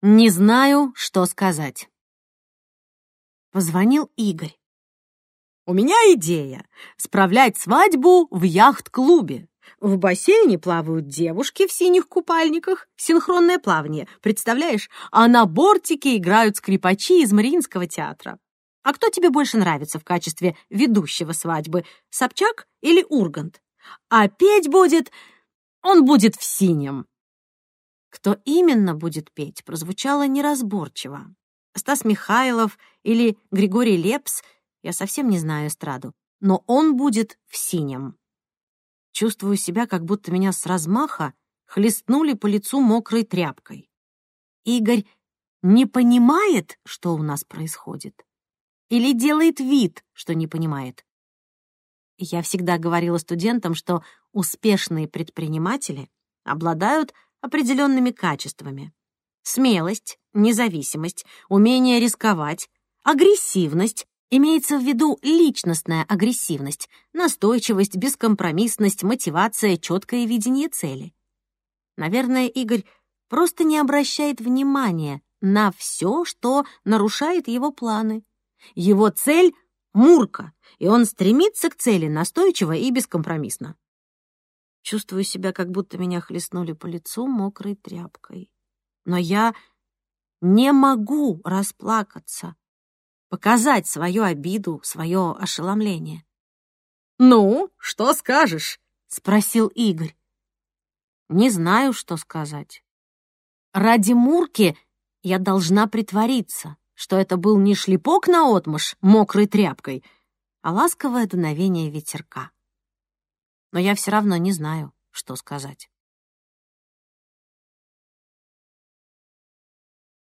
Не знаю, что сказать. Позвонил Игорь. У меня идея — справлять свадьбу в яхт-клубе. В бассейне плавают девушки в синих купальниках, синхронное плавание, представляешь? А на бортике играют скрипачи из Мариинского театра. А кто тебе больше нравится в качестве ведущего свадьбы, Собчак или Ургант? А петь будет... Он будет в синем. Кто именно будет петь, прозвучало неразборчиво. Стас Михайлов или Григорий Лепс, я совсем не знаю эстраду, но он будет в синем. Чувствую себя, как будто меня с размаха хлестнули по лицу мокрой тряпкой. Игорь не понимает, что у нас происходит? Или делает вид, что не понимает? Я всегда говорила студентам, что успешные предприниматели обладают определенными качествами. Смелость, независимость, умение рисковать, агрессивность, имеется в виду личностная агрессивность, настойчивость, бескомпромиссность, мотивация, четкое видение цели. Наверное, Игорь просто не обращает внимания на все, что нарушает его планы. Его цель — Мурка, и он стремится к цели настойчиво и бескомпромиссно. Чувствую себя, как будто меня хлестнули по лицу мокрой тряпкой. Но я не могу расплакаться, показать свою обиду, свое ошеломление. «Ну, что скажешь?» — спросил Игорь. «Не знаю, что сказать. Ради Мурки я должна притвориться, что это был не шлепок на отмышь мокрой тряпкой, а ласковое дуновение ветерка. Но я все равно не знаю, что сказать.